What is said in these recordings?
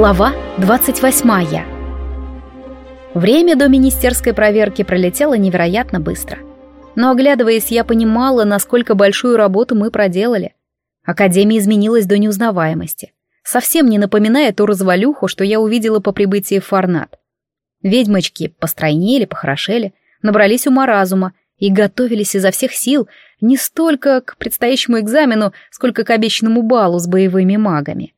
Глава 28. Время до министерской проверки пролетело невероятно быстро. Но оглядываясь, я понимала, насколько большую работу мы проделали. Академия изменилась до неузнаваемости, совсем не напоминая ту развалюху, что я увидела по прибытии в Фарнат. Ведьмочки постройнели, похорошели, набрались ума-разума и готовились изо всех сил не столько к предстоящему экзамену, сколько к обещанному балу с боевыми магами.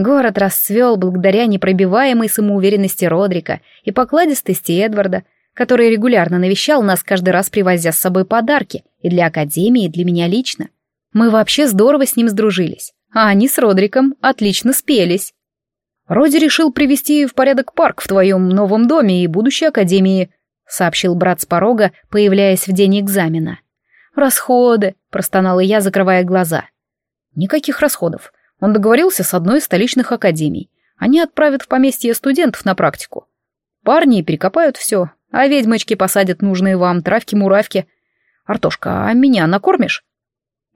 Город расцвел благодаря непробиваемой самоуверенности Родрика и покладистости Эдварда, который регулярно навещал нас каждый раз, привозя с собой подарки, и для Академии, и для меня лично. Мы вообще здорово с ним сдружились, а они с Родриком отлично спелись. Роди решил привести в порядок парк в твоем новом доме и будущей Академии, сообщил брат с порога, появляясь в день экзамена. «Расходы», — простонала я, закрывая глаза. «Никаких расходов. Он договорился с одной из столичных академий. Они отправят в поместье студентов на практику. Парни перекопают все, а ведьмочки посадят нужные вам травки-муравки. Артошка, а меня накормишь?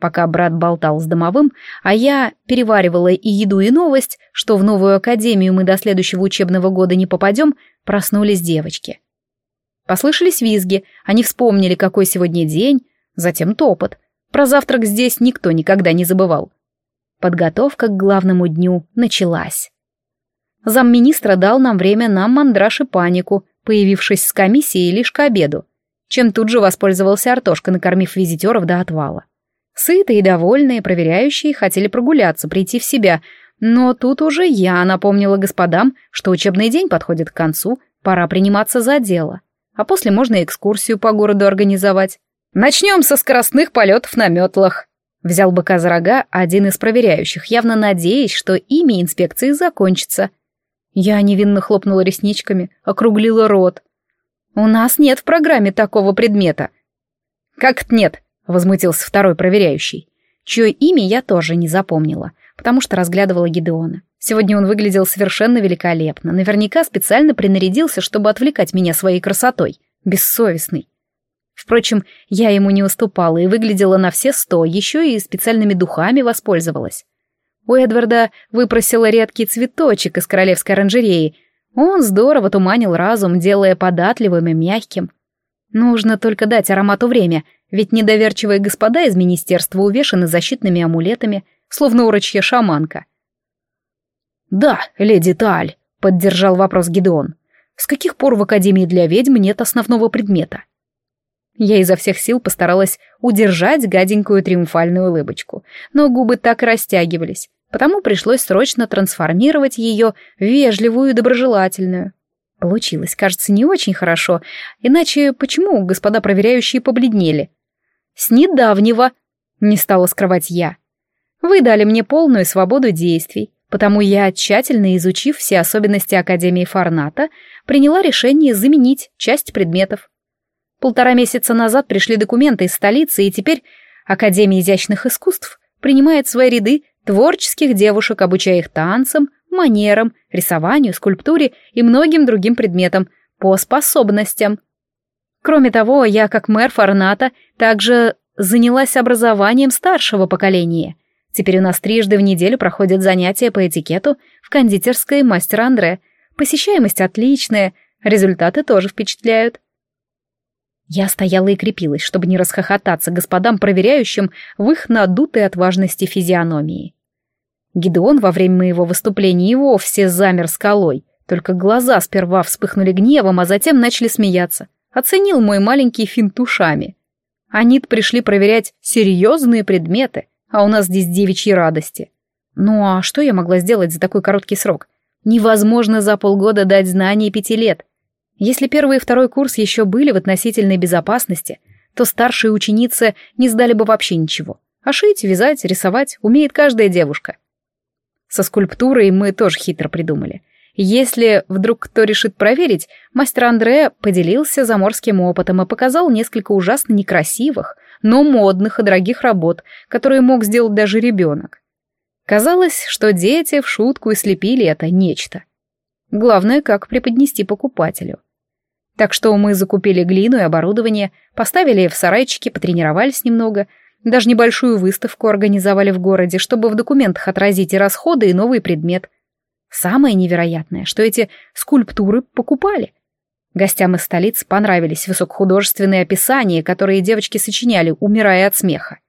Пока брат болтал с домовым, а я переваривала и еду, и новость, что в новую академию мы до следующего учебного года не попадем, проснулись девочки. Послышались визги, они вспомнили, какой сегодня день, затем топот. Про завтрак здесь никто никогда не забывал. Подготовка к главному дню началась. Замминистра дал нам время на мандраж и панику, появившись с комиссией лишь к обеду, чем тут же воспользовался Артошка, накормив визитеров до отвала. Сытые и довольные проверяющие хотели прогуляться, прийти в себя, но тут уже я напомнила господам, что учебный день подходит к концу, пора приниматься за дело. А после можно экскурсию по городу организовать. Начнем со скоростных полетов на метлах. Взял быка за рога один из проверяющих, явно надеясь, что имя инспекции закончится. Я невинно хлопнула ресничками, округлила рот. «У нас нет в программе такого предмета». «Как-то нет», — возмутился второй проверяющий, чье имя я тоже не запомнила, потому что разглядывала Гидеона. Сегодня он выглядел совершенно великолепно, наверняка специально принарядился, чтобы отвлекать меня своей красотой. Бессовестный. Впрочем, я ему не уступала и выглядела на все сто, еще и специальными духами воспользовалась. У Эдварда выпросила редкий цветочек из королевской оранжереи. Он здорово туманил разум, делая податливым и мягким. Нужно только дать аромату время, ведь недоверчивые господа из министерства увешаны защитными амулетами, словно урочья шаманка. «Да, леди Таль», — поддержал вопрос Гидеон. «С каких пор в Академии для ведьм нет основного предмета?» Я изо всех сил постаралась удержать гаденькую триумфальную улыбочку, но губы так и растягивались, потому пришлось срочно трансформировать ее в вежливую и доброжелательную. Получилось, кажется, не очень хорошо, иначе почему господа проверяющие побледнели? С недавнего, не стала скрывать я. Вы дали мне полную свободу действий, потому я, тщательно изучив все особенности Академии Фарната, приняла решение заменить часть предметов. Полтора месяца назад пришли документы из столицы, и теперь Академия изящных искусств принимает в свои ряды творческих девушек, обучая их танцам, манерам, рисованию, скульптуре и многим другим предметам по способностям. Кроме того, я, как мэр Фарната, также занялась образованием старшего поколения. Теперь у нас трижды в неделю проходят занятия по этикету в кондитерской мастера Андре. Посещаемость отличная, результаты тоже впечатляют. Я стояла и крепилась, чтобы не расхохотаться господам проверяющим в их надутой от важности физиономии. Гидеон во время моего выступления и вовсе замер скалой, только глаза сперва вспыхнули гневом, а затем начали смеяться. Оценил мой маленький финт ушами. они пришли проверять серьезные предметы, а у нас здесь девичьи радости. Ну а что я могла сделать за такой короткий срок? Невозможно за полгода дать знания пяти лет — если первый и второй курс еще были в относительной безопасности, то старшие ученицы не сдали бы вообще ничего. А шить, вязать, рисовать умеет каждая девушка. Со скульптурой мы тоже хитро придумали. Если вдруг кто решит проверить, мастер Андре поделился заморским опытом и показал несколько ужасно некрасивых, но модных и дорогих работ, которые мог сделать даже ребенок. Казалось, что дети в шутку и слепили это нечто. Главное, как преподнести покупателю. Так что мы закупили глину и оборудование, поставили в сарайчике, потренировались немного, даже небольшую выставку организовали в городе, чтобы в документах отразить и расходы, и новый предмет. Самое невероятное, что эти скульптуры покупали. Гостям из столиц понравились высокохудожественные описания, которые девочки сочиняли, умирая от смеха.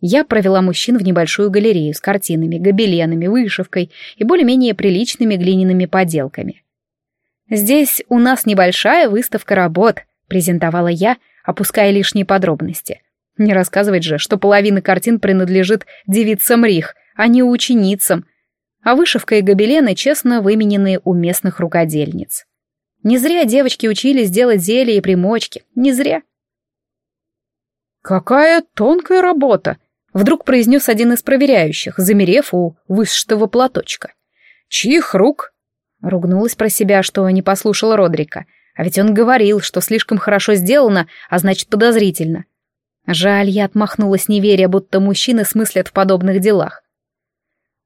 Я провела мужчин в небольшую галерею с картинами, гобеленами, вышивкой и более-менее приличными глиняными поделками. «Здесь у нас небольшая выставка работ», — презентовала я, опуская лишние подробности. Не рассказывать же, что половина картин принадлежит девицам Рих, а не ученицам, а вышивка и гобелены честно вымененные у местных рукодельниц. Не зря девочки учились делать зелья и примочки, не зря. «Какая тонкая работа!» — вдруг произнес один из проверяющих, замерев у высшего платочка. «Чьих рук?» — ругнулась про себя, что не послушала Родрика, а ведь он говорил, что слишком хорошо сделано, а значит подозрительно. Жаль, я отмахнулась неверия, будто мужчины смыслят в подобных делах.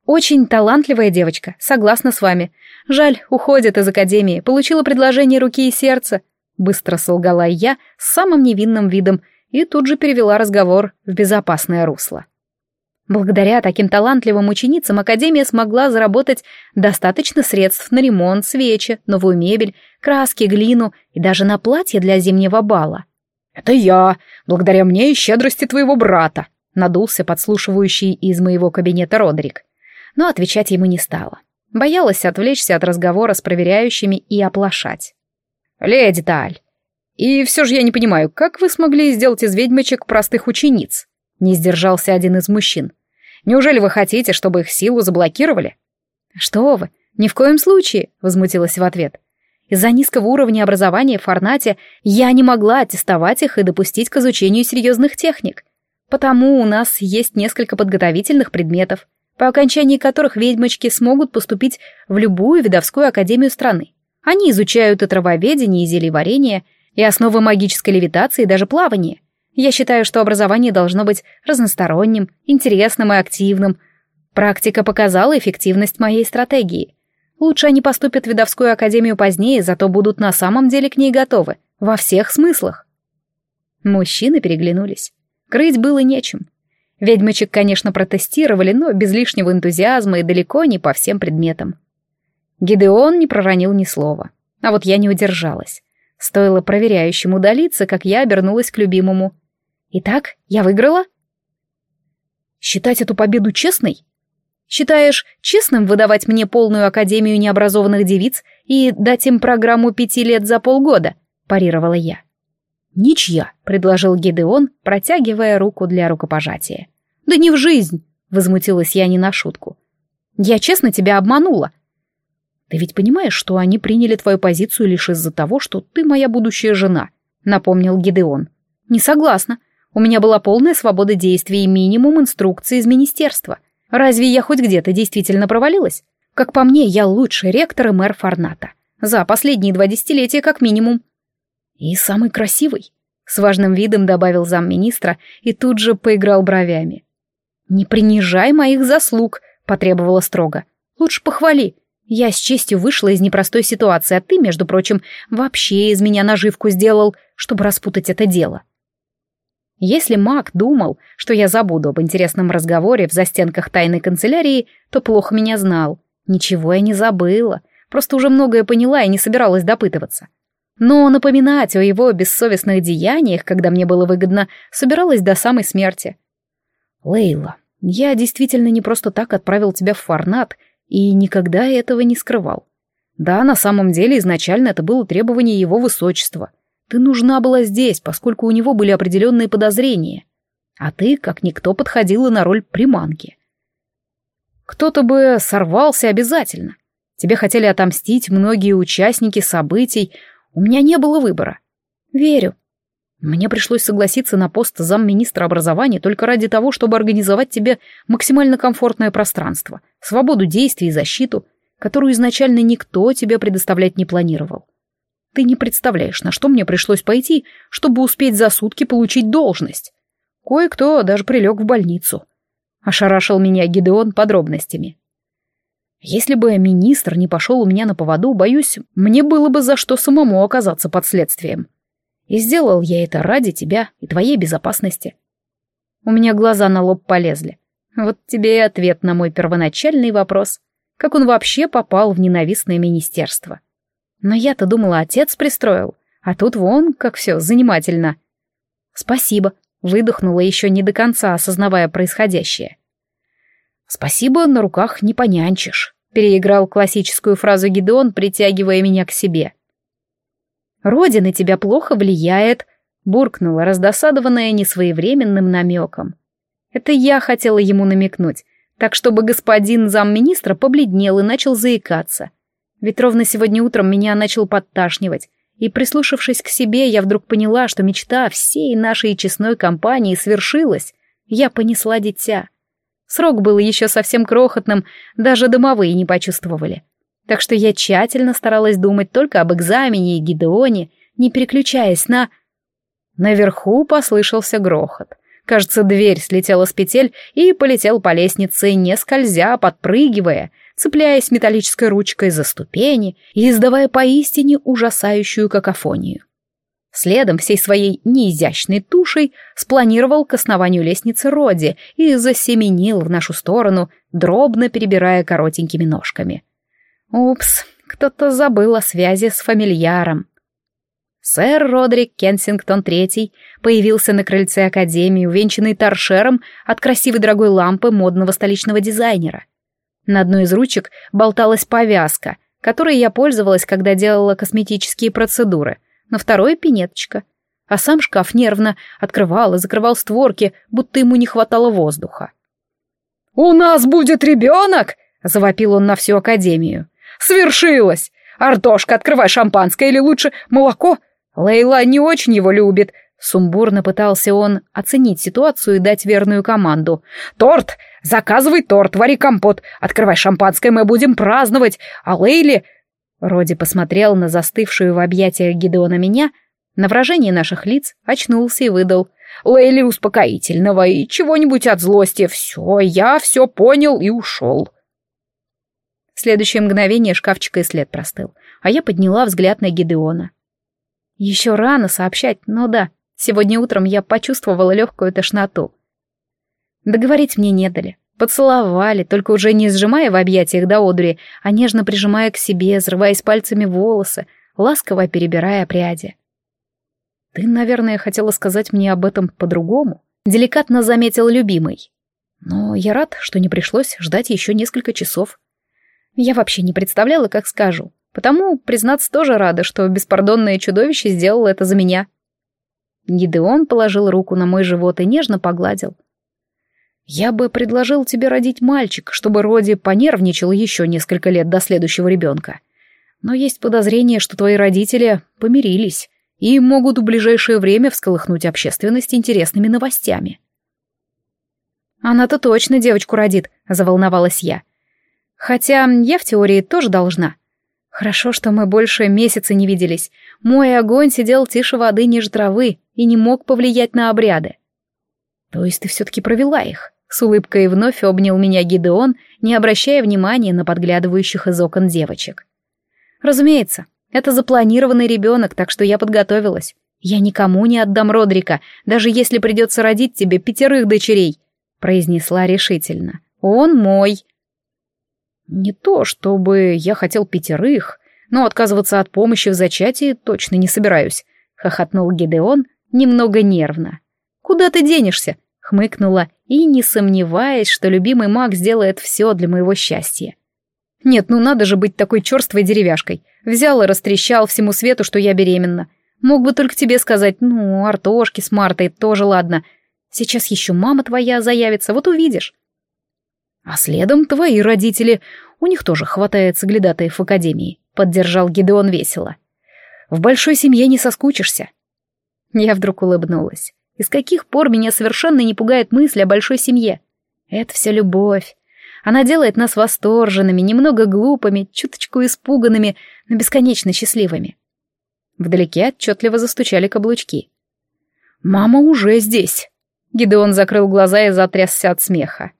Очень талантливая девочка, согласна с вами. Жаль, уходит из академии, получила предложение руки и сердца. Быстро солгала я с самым невинным видом и тут же перевела разговор в безопасное русло. Благодаря таким талантливым ученицам Академия смогла заработать достаточно средств на ремонт, свечи, новую мебель, краски, глину и даже на платье для зимнего бала. «Это я, благодаря мне и щедрости твоего брата», — надулся подслушивающий из моего кабинета Родрик но отвечать ему не стала. Боялась отвлечься от разговора с проверяющими и оплошать. «Леди Таль, и все же я не понимаю, как вы смогли сделать из ведьмочек простых учениц?» Не сдержался один из мужчин. «Неужели вы хотите, чтобы их силу заблокировали?» «Что вы, ни в коем случае!» — возмутилась в ответ. Из-за низкого уровня образования в Форнате я не могла аттестовать их и допустить к изучению серьезных техник. Потому у нас есть несколько подготовительных предметов по окончании которых ведьмочки смогут поступить в любую видовскую академию страны. Они изучают и травоведение, и зельеварение, и основы магической левитации, и даже плавание. Я считаю, что образование должно быть разносторонним, интересным и активным. Практика показала эффективность моей стратегии. Лучше они поступят в видовскую академию позднее, зато будут на самом деле к ней готовы, во всех смыслах. Мужчины переглянулись. Крыть было нечем. Ведьмочек, конечно, протестировали, но без лишнего энтузиазма и далеко не по всем предметам. Гидеон не проронил ни слова. А вот я не удержалась. Стоило проверяющему удалиться, как я обернулась к любимому. «Итак, я выиграла?» «Считать эту победу честной?» «Считаешь честным выдавать мне полную академию необразованных девиц и дать им программу пяти лет за полгода?» — парировала я. «Ничья», — предложил Гидеон, протягивая руку для рукопожатия. «Да не в жизнь!» — возмутилась я не на шутку. «Я честно тебя обманула». «Ты ведь понимаешь, что они приняли твою позицию лишь из-за того, что ты моя будущая жена», — напомнил Гидеон. «Не согласна. У меня была полная свобода действий и минимум инструкций из министерства. Разве я хоть где-то действительно провалилась? Как по мне, я лучший ректор и мэр Фарната. За последние два десятилетия как минимум». «И самый красивый», — с важным видом добавил замминистра и тут же поиграл бровями. «Не принижай моих заслуг», — потребовала строго. «Лучше похвали. Я с честью вышла из непростой ситуации, а ты, между прочим, вообще из меня наживку сделал, чтобы распутать это дело». Если маг думал, что я забуду об интересном разговоре в застенках тайной канцелярии, то плохо меня знал. Ничего я не забыла, просто уже многое поняла и не собиралась допытываться. Но напоминать о его бессовестных деяниях, когда мне было выгодно, собиралась до самой смерти. «Лейла, я действительно не просто так отправил тебя в Фарнат и никогда этого не скрывал. Да, на самом деле изначально это было требование его высочества. Ты нужна была здесь, поскольку у него были определенные подозрения. А ты, как никто, подходила на роль приманки. Кто-то бы сорвался обязательно. Тебе хотели отомстить многие участники событий, у меня не было выбора. Верю. Мне пришлось согласиться на пост замминистра образования только ради того, чтобы организовать тебе максимально комфортное пространство, свободу действий и защиту, которую изначально никто тебе предоставлять не планировал. Ты не представляешь, на что мне пришлось пойти, чтобы успеть за сутки получить должность. Кое-кто даже прилег в больницу. Ошарашил меня Гидеон подробностями. Если бы министр не пошел у меня на поводу, боюсь, мне было бы за что самому оказаться под следствием. И сделал я это ради тебя и твоей безопасности. У меня глаза на лоб полезли. Вот тебе и ответ на мой первоначальный вопрос. как он вообще попал в ненавистное министерство. Но я-то думала, отец пристроил, а тут вон, как все занимательно. Спасибо, выдохнула еще не до конца, осознавая происходящее. Спасибо, на руках не понянчишь, переиграл классическую фразу Гидеон, притягивая меня к себе. Родина тебя плохо влияет, буркнула, раздосадованная несвоевременным намеком. Это я хотела ему намекнуть, так чтобы господин замминистра побледнел и начал заикаться. Ведь ровно сегодня утром меня начал подташнивать, и, прислушавшись к себе, я вдруг поняла, что мечта всей нашей честной компании свершилась. Я понесла дитя. Срок был еще совсем крохотным, даже домовые не почувствовали. Так что я тщательно старалась думать только об экзамене и Гидеоне, не переключаясь на... Наверху послышался грохот. Кажется, дверь слетела с петель и полетел по лестнице, не скользя, подпрыгивая, цепляясь металлической ручкой за ступени и издавая поистине ужасающую какофонию. Следом всей своей неизящной тушей спланировал к основанию лестницы Роди и засеменил в нашу сторону, дробно перебирая коротенькими ножками. Упс, кто-то забыл о связи с фамильяром. Сэр Родрик Кенсингтон III появился на крыльце Академии, увенчанный торшером от красивой дорогой лампы модного столичного дизайнера. На одной из ручек болталась повязка, которой я пользовалась, когда делала косметические процедуры, на второй — пинеточка. А сам шкаф нервно открывал и закрывал створки, будто ему не хватало воздуха. «У нас будет ребенок!» — завопил он на всю Академию. «Свершилось! Артошка, открывай шампанское или лучше молоко!» Лейла не очень его любит. Сумбурно пытался он оценить ситуацию и дать верную команду. «Торт! Заказывай торт, вари компот, открывай шампанское, мы будем праздновать, а Лейле...» Роди посмотрел на застывшую в объятиях Гидеона меня, на выражение наших лиц очнулся и выдал. «Лейли успокоительного и чего-нибудь от злости. Все, я все понял и ушел». В следующее мгновение шкафчика и след простыл, а я подняла взгляд на Гидеона. Еще рано сообщать, но да, сегодня утром я почувствовала легкую тошноту. Договорить мне не дали. Поцеловали, только уже не сжимая в объятиях до одури, а нежно прижимая к себе, взрываясь пальцами волосы, ласково перебирая пряди. «Ты, наверное, хотела сказать мне об этом по-другому», — деликатно заметил любимый. «Но я рад, что не пришлось ждать еще несколько часов. Я вообще не представляла, как скажу. Потому, признаться, тоже рада, что беспардонное чудовище сделало это за меня. Гидеон положил руку на мой живот и нежно погладил. «Я бы предложил тебе родить мальчик, чтобы Роди понервничал еще несколько лет до следующего ребенка. Но есть подозрение, что твои родители помирились и могут в ближайшее время всколыхнуть общественность интересными новостями». «Она-то точно девочку родит», — заволновалась я. «Хотя я в теории тоже должна». Хорошо, что мы больше месяца не виделись. Мой огонь сидел тише воды ниже травы и не мог повлиять на обряды. То есть ты все-таки провела их? С улыбкой вновь обнял меня Гидеон, не обращая внимания на подглядывающих из окон девочек. Разумеется, это запланированный ребенок, так что я подготовилась. Я никому не отдам Родрика, даже если придется родить тебе пятерых дочерей, произнесла решительно. Он мой. Не то, чтобы я хотел пятерых, но отказываться от помощи в зачатии точно не собираюсь, хохотнул Гидеон немного нервно. Куда ты денешься? хмыкнула и не сомневаясь, что любимый маг сделает все для моего счастья. Нет, ну надо же быть такой черствой деревяшкой. Взял и растрещал всему свету, что я беременна. Мог бы только тебе сказать, ну, Артошки с Мартой тоже ладно. Сейчас еще мама твоя заявится, вот увидишь. А следом твои родители. У них тоже хватает соглядатаев в академии», — поддержал Гидеон весело. «В большой семье не соскучишься». Я вдруг улыбнулась. Из каких пор меня совершенно не пугает мысль о большой семье? Это все любовь. Она делает нас восторженными, немного глупыми, чуточку испуганными, но бесконечно счастливыми. Вдалеке отчетливо застучали каблучки. «Мама уже здесь!» Гидеон закрыл глаза и затрясся от смеха.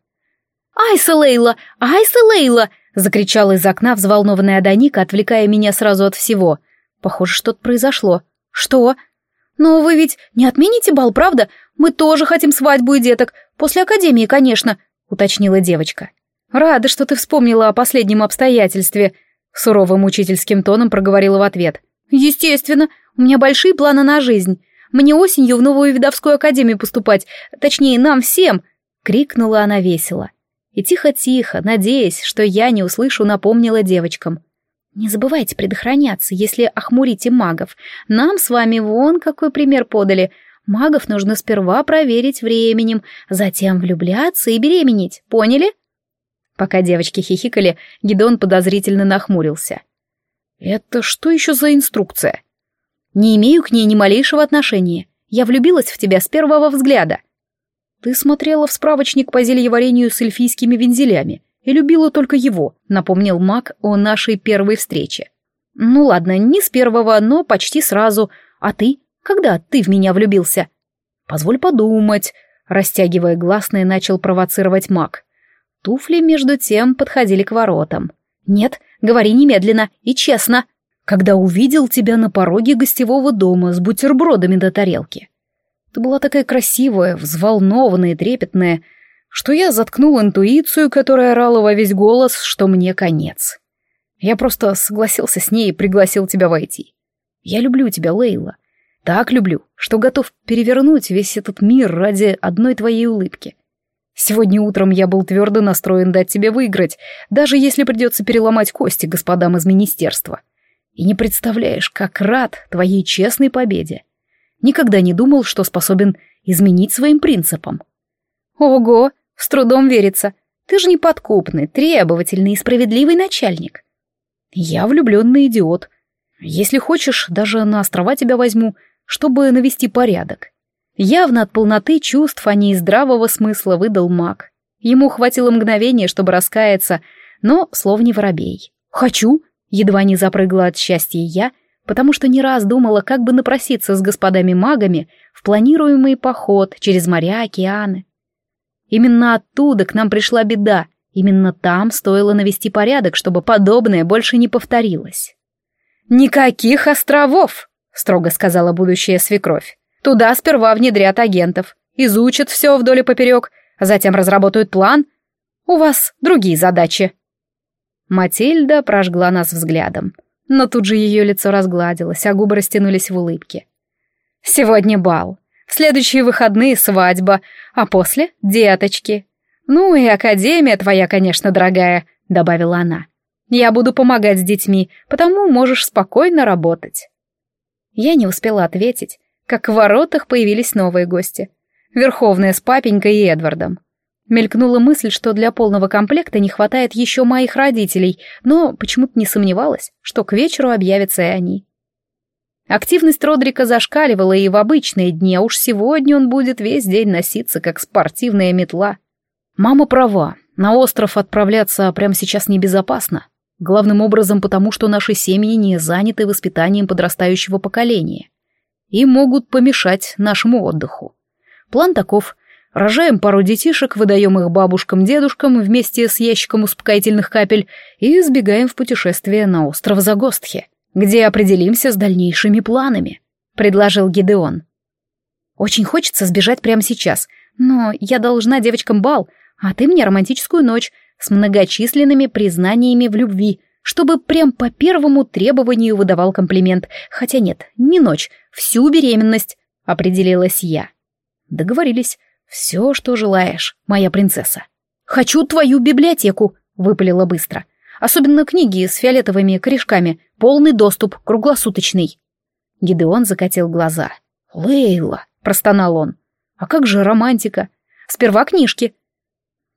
«Айса Лейла! Айса Лейла!» — закричала из окна взволнованная Даника, отвлекая меня сразу от всего. Похоже, что-то произошло. «Что?» «Но вы ведь не отмените бал, правда? Мы тоже хотим свадьбу и деток. После академии, конечно», — уточнила девочка. «Рада, что ты вспомнила о последнем обстоятельстве», — суровым учительским тоном проговорила в ответ. «Естественно, у меня большие планы на жизнь. Мне осенью в новую видовскую академию поступать, точнее, нам всем!» — крикнула она весело. И тихо-тихо, надеясь, что я не услышу, напомнила девочкам. «Не забывайте предохраняться, если охмурите магов. Нам с вами вон какой пример подали. Магов нужно сперва проверить временем, затем влюбляться и беременеть. Поняли?» Пока девочки хихикали, Гидон подозрительно нахмурился. «Это что еще за инструкция?» «Не имею к ней ни малейшего отношения. Я влюбилась в тебя с первого взгляда». «Ты смотрела в справочник по зельеварению с эльфийскими вензелями и любила только его», — напомнил маг о нашей первой встрече. «Ну ладно, не с первого, но почти сразу. А ты? Когда ты в меня влюбился?» «Позволь подумать», — растягивая гласные, начал провоцировать маг. Туфли, между тем, подходили к воротам. «Нет, говори немедленно и честно!» «Когда увидел тебя на пороге гостевого дома с бутербродами до тарелки. Ты была такая красивая, взволнованная и трепетная, что я заткнул интуицию, которая орала во весь голос, что мне конец. Я просто согласился с ней и пригласил тебя войти. Я люблю тебя, Лейла. Так люблю, что готов перевернуть весь этот мир ради одной твоей улыбки. Сегодня утром я был твердо настроен дать тебе выиграть, даже если придется переломать кости господам из министерства. И не представляешь, как рад твоей честной победе. Никогда не думал, что способен изменить своим принципам. Ого, с трудом верится. Ты же неподкупный, требовательный и справедливый начальник. Я влюбленный идиот. Если хочешь, даже на острова тебя возьму, чтобы навести порядок. Явно от полноты чувств, а не из здравого смысла выдал маг. Ему хватило мгновения, чтобы раскаяться, но слов не воробей. «Хочу!» — едва не запрыгла от счастья я, потому что не раз думала, как бы напроситься с господами-магами в планируемый поход через моря, океаны. Именно оттуда к нам пришла беда, именно там стоило навести порядок, чтобы подобное больше не повторилось. «Никаких островов!» — строго сказала будущая свекровь. Туда сперва внедрят агентов, изучат все вдоль и поперек, а затем разработают план. У вас другие задачи. Матильда прожгла нас взглядом, но тут же ее лицо разгладилось, а губы растянулись в улыбке. «Сегодня бал, в следующие выходные свадьба, а после — деточки. Ну и академия твоя, конечно, дорогая», — добавила она. «Я буду помогать с детьми, потому можешь спокойно работать». Я не успела ответить, как в воротах появились новые гости. Верховная с папенькой и Эдвардом. Мелькнула мысль, что для полного комплекта не хватает еще моих родителей, но почему-то не сомневалась, что к вечеру объявятся и они. Активность Родрика зашкаливала и в обычные дни, а уж сегодня он будет весь день носиться, как спортивная метла. Мама права, на остров отправляться прямо сейчас небезопасно. Главным образом потому, что наши семьи не заняты воспитанием подрастающего поколения и могут помешать нашему отдыху. План таков. Рожаем пару детишек, выдаем их бабушкам-дедушкам вместе с ящиком успокоительных капель и сбегаем в путешествие на остров Загостхи, где определимся с дальнейшими планами», — предложил Гидеон. «Очень хочется сбежать прямо сейчас, но я должна девочкам бал, а ты мне романтическую ночь с многочисленными признаниями в любви, чтобы прям по первому требованию выдавал комплимент. Хотя нет, не ночь, всю беременность, определилась я. Договорились. Все, что желаешь, моя принцесса. Хочу твою библиотеку, выпалила быстро. Особенно книги с фиолетовыми корешками, полный доступ, круглосуточный. Гидеон закатил глаза. «Лейла», — простонал он, — «а как же романтика? Сперва книжки».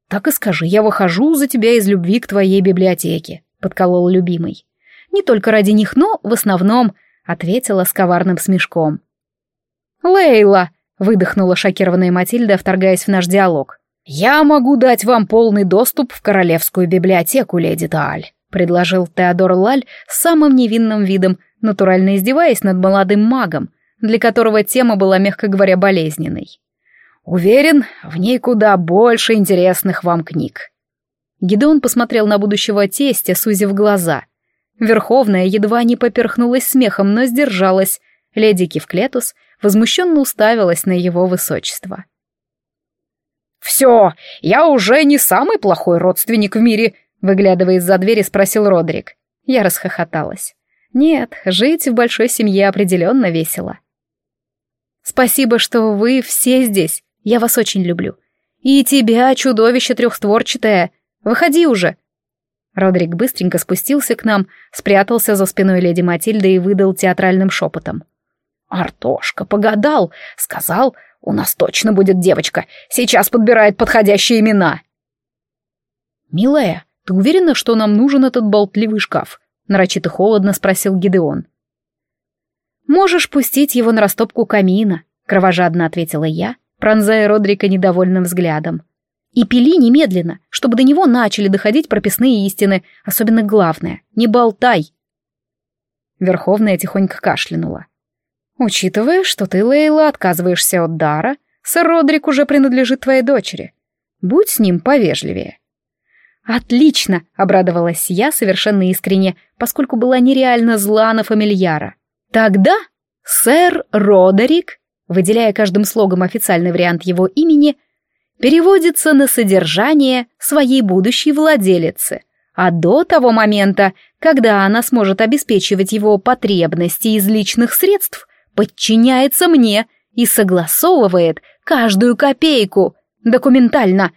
«Так и скажи, я выхожу за тебя из любви к твоей библиотеке», — подколол любимый. «Не только ради них, но в основном», — ответила с коварным смешком. «Лейла!» — выдохнула шокированная Матильда, вторгаясь в наш диалог. «Я могу дать вам полный доступ в королевскую библиотеку, леди Тааль», — предложил Теодор Лаль с самым невинным видом, натурально издеваясь над молодым магом, для которого тема была, мягко говоря, болезненной. «Уверен, в ней куда больше интересных вам книг». Гидеон посмотрел на будущего тестя, сузив глаза. Верховная едва не поперхнулась смехом, но сдержалась. Леди Кивклетус возмущенно уставилась на его высочество. «Все, я уже не самый плохой родственник в мире», — выглядывая из-за двери, спросил Родрик. Я расхохоталась. «Нет, жить в большой семье определенно весело». «Спасибо, что вы все здесь. Я вас очень люблю. И тебя, чудовище трехстворчатое. Выходи уже!» Родрик быстренько спустился к нам, спрятался за спиной леди Матильды и выдал театральным шепотом. «Артошка погадал, сказал, у нас точно будет девочка, сейчас подбирает подходящие имена». «Милая, ты уверена, что нам нужен этот болтливый шкаф?» — нарочито холодно спросил Гидеон. «Можешь пустить его на растопку камина», — кровожадно ответила я, пронзая Родрика недовольным взглядом. «И пили немедленно, чтобы до него начали доходить прописные истины, особенно главное — не болтай». Верховная тихонько кашлянула. «Учитывая, что ты, Лейла, отказываешься от дара, сэр Родрик уже принадлежит твоей дочери. Будь с ним повежливее». «Отлично!» — обрадовалась я совершенно искренне, поскольку была нереально зла на фамильяра. «Тогда сэр Родерик, выделяя каждым слогом официальный вариант его имени, переводится на содержание своей будущей владелицы, а до того момента, когда она сможет обеспечивать его потребности из личных средств, подчиняется мне и согласовывает каждую копейку документально.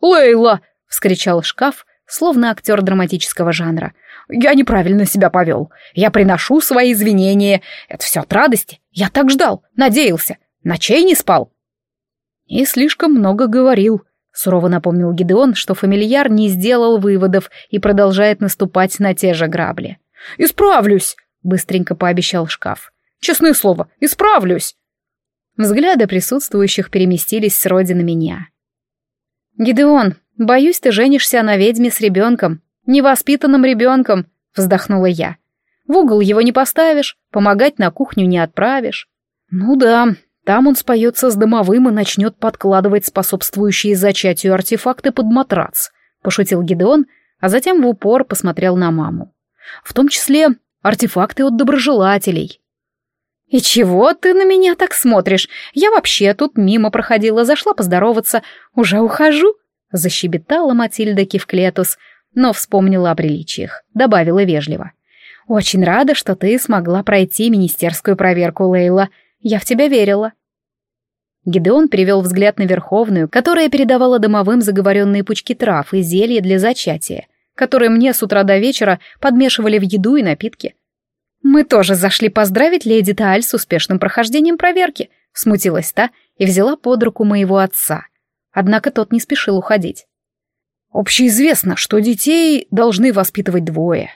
«Лейла!» — вскричал шкаф, словно актер драматического жанра. «Я неправильно себя повел. Я приношу свои извинения. Это все от радости. Я так ждал, надеялся. Ночей не спал». «И слишком много говорил», — сурово напомнил Гидеон, что фамильяр не сделал выводов и продолжает наступать на те же грабли. «Исправлюсь», — быстренько пообещал шкаф. «Честное слово, исправлюсь». Взгляды присутствующих переместились с роди на меня. «Гидеон, боюсь, ты женишься на ведьме с ребенком, невоспитанным ребенком», — вздохнула я. «В угол его не поставишь, помогать на кухню не отправишь». «Ну да, там он споется с домовым и начнет подкладывать способствующие зачатию артефакты под матрац», — пошутил Гидеон, а затем в упор посмотрел на маму. «В том числе артефакты от доброжелателей». «И чего ты на меня так смотришь? Я вообще тут мимо проходила, зашла поздороваться. Уже ухожу?» Защебетала Матильда Кивклетус, но вспомнила о приличиях, добавила вежливо. «Очень рада, что ты смогла пройти министерскую проверку, Лейла. Я в тебя верила». Гидеон перевел взгляд на Верховную, которая передавала домовым заговоренные пучки трав и зелья для зачатия, которые мне с утра до вечера подмешивали в еду и напитки. «Мы тоже зашли поздравить леди Тааль с успешным прохождением проверки», — смутилась та и взяла под руку моего отца. Однако тот не спешил уходить. «Общеизвестно, что детей должны воспитывать двое.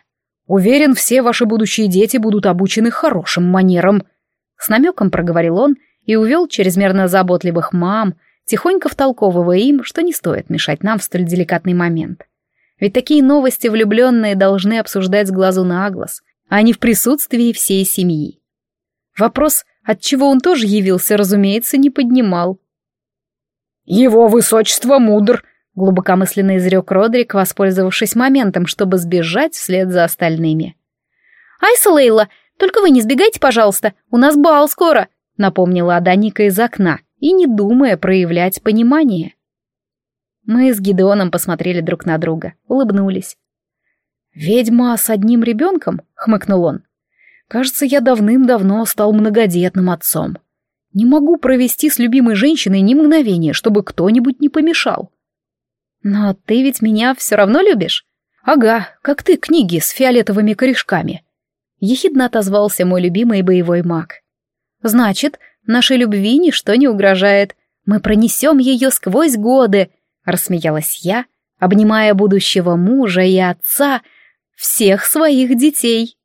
Уверен, все ваши будущие дети будут обучены хорошим манерам», — с намеком проговорил он и увел чрезмерно заботливых мам, тихонько втолковывая им, что не стоит мешать нам в столь деликатный момент. Ведь такие новости влюбленные должны обсуждать с глазу на глаз — а не в присутствии всей семьи. Вопрос, от чего он тоже явился, разумеется, не поднимал. «Его высочество мудр», — глубокомысленно изрек Родрик, воспользовавшись моментом, чтобы сбежать вслед за остальными. «Айса Лейла, только вы не сбегайте, пожалуйста, у нас бал скоро», — напомнила Аданика из окна, и не думая проявлять понимание. Мы с Гидеоном посмотрели друг на друга, улыбнулись. «Ведьма с одним ребенком?» — хмыкнул он. «Кажется, я давным-давно стал многодетным отцом. Не могу провести с любимой женщиной ни мгновения, чтобы кто-нибудь не помешал». «Но ты ведь меня все равно любишь?» «Ага, как ты книги с фиолетовыми корешками». Ехидно отозвался мой любимый боевой маг. «Значит, нашей любви ничто не угрожает. Мы пронесем ее сквозь годы», — рассмеялась я, обнимая будущего мужа и отца, — всех своих детей.